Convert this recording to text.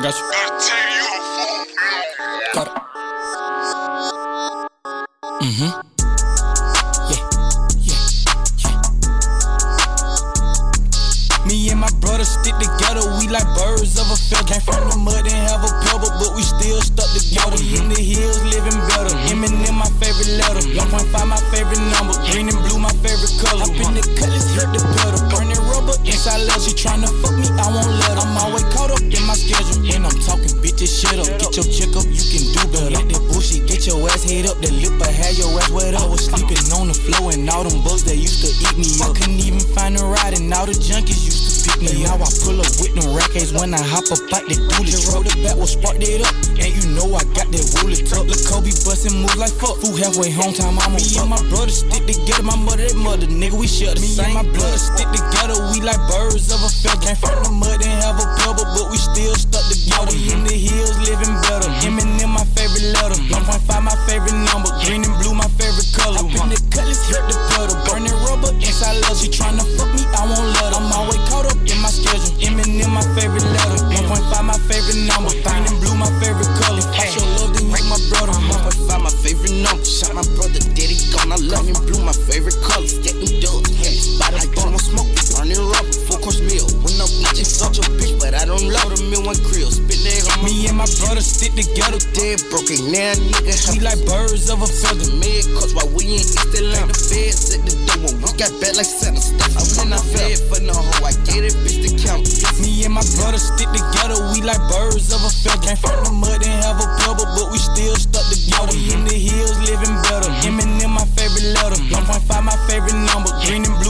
I got you. Got it. Mm-hmm. Yeah, yeah, yeah. Me and my brother stick together, we like birds of a feather. Came from the mud and have a pebble, but we still stuck together. In the hills, living better. Eminem, my favorite letter. 1.5, my favorite number. Green and Let that bullshit get your ass hit up. The lip, I had your ass wet up. I Was sleeping on the floor and all them bugs that used to eat me up. I Couldn't even find a ride and all the junkies used to pick me up. Now I pull up with them rackets when I hop up out the dually truck. The back was sparked it up. And you know I got that woolly tuck. Look, Kobe bustin' moves like fuck. Fool halfway home time, I'm Me and my brother stick together. My mother, that mother, nigga, we shut the Me same and my blood stick together. We like birds of a feather. Came from the mud and have a pebble, but we still stuck together. We In the hills, favorite letter. 1.5, my favorite number. Green and blue, my favorite color. I show love, then you my brother. 1.5, my favorite number. Shot my brother, daddy gone. I love him blue, my favorite color. Getting dug, yeah. Body bone, I'm smoking, burning rubber. Full course meal. When I'm eating such a bitch, but I don't love them in one grill. Spit that on Me and my brother stick together. dead broke broken now, nigga. We like birds of a feather. mad cuts while we in East Atlanta. The feds at the door when we got back like Santa stuff. I when I fed for Me and stick together, we like birds of a feather. Came from the mud and have a pebble, but we still stuck together. In the hills, living better. Eminem, my favorite letter. 1.5, my favorite number. Green and blue,